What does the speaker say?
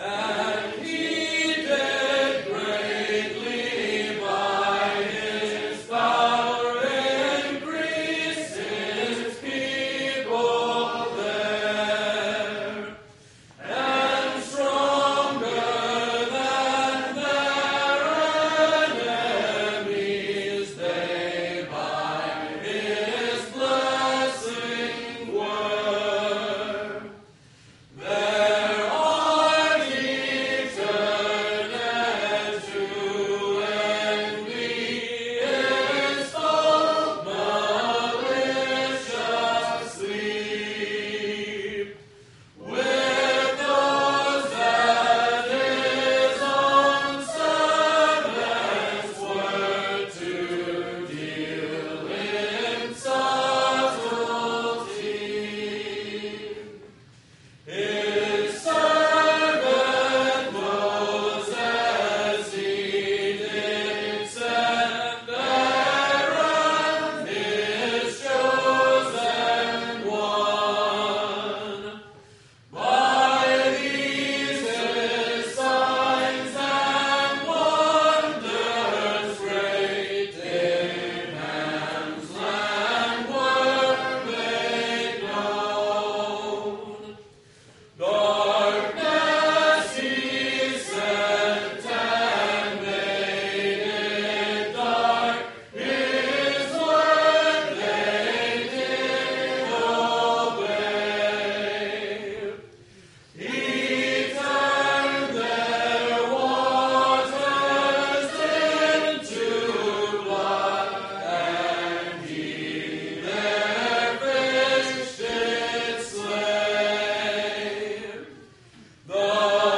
Uh, The